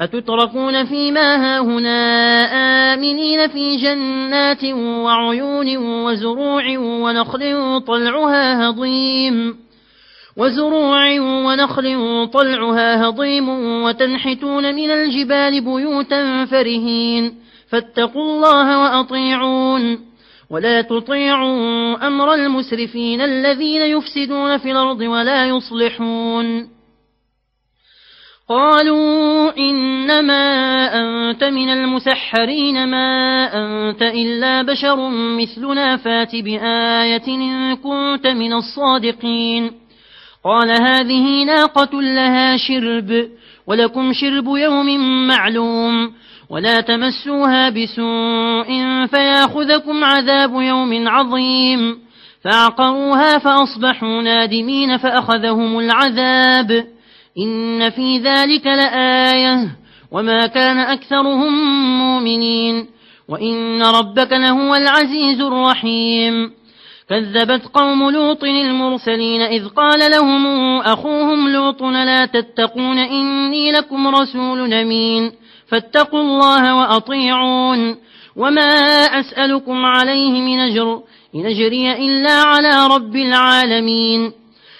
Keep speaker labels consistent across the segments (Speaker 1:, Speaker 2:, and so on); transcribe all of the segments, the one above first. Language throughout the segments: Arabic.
Speaker 1: أتتركون فيما هاهنا آمنين في جنات وعيون وزروع ونخل طلعها هضيم وزروع ونخل طلعها هضيم وتنحتون من الجبال بيوتا فرهين فاتقوا الله وأطيعون ولا تطيعوا أمر المسرفين الذين يفسدون في الأرض ولا يصلحون قالوا إنما أنت من المسحرين ما أنت إلا بشر مثلنا فات بآية إن كنت من الصادقين. قال هذه ناقة لها شرب ولكم شرب يوم معلوم ولا تمسوها بسوء فياخذكم عذاب يوم عظيم. فعقروها فأصبحوا نادمين فأخذهم العذاب. إن في ذلك لآية وما كان أكثرهم مؤمنين وإن ربك لهو العزيز الرحيم كذبت قوم لوط المرسلين إذ قال لهم أخوهم لوط لا تتقون إني لكم رسول أمين فاتقوا الله وأطيعون وما أسألكم عليه من أجر إن أجري إلا على رب العالمين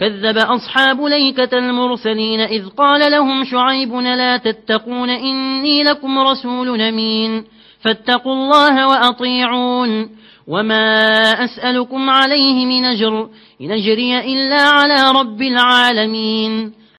Speaker 1: كذب أصحاب ليكة المرسلين إذ قال لهم شعيب لا تتقون إني لكم رسول أمين فاتقوا الله وأطيعون وما أسألكم عليه من أجر إن أجري إلا على رب العالمين